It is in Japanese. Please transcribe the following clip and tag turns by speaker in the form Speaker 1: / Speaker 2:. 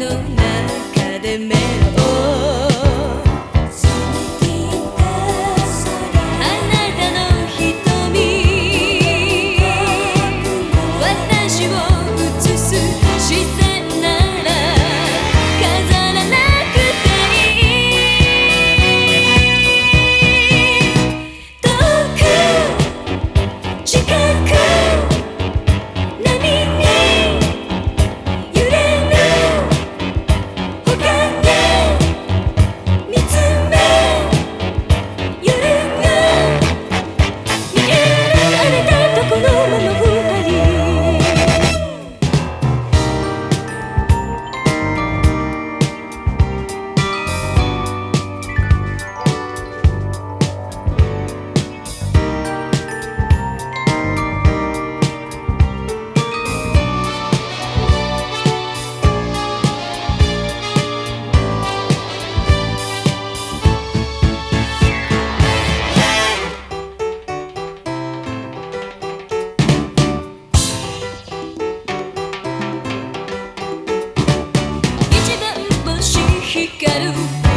Speaker 1: の中でメロ quero.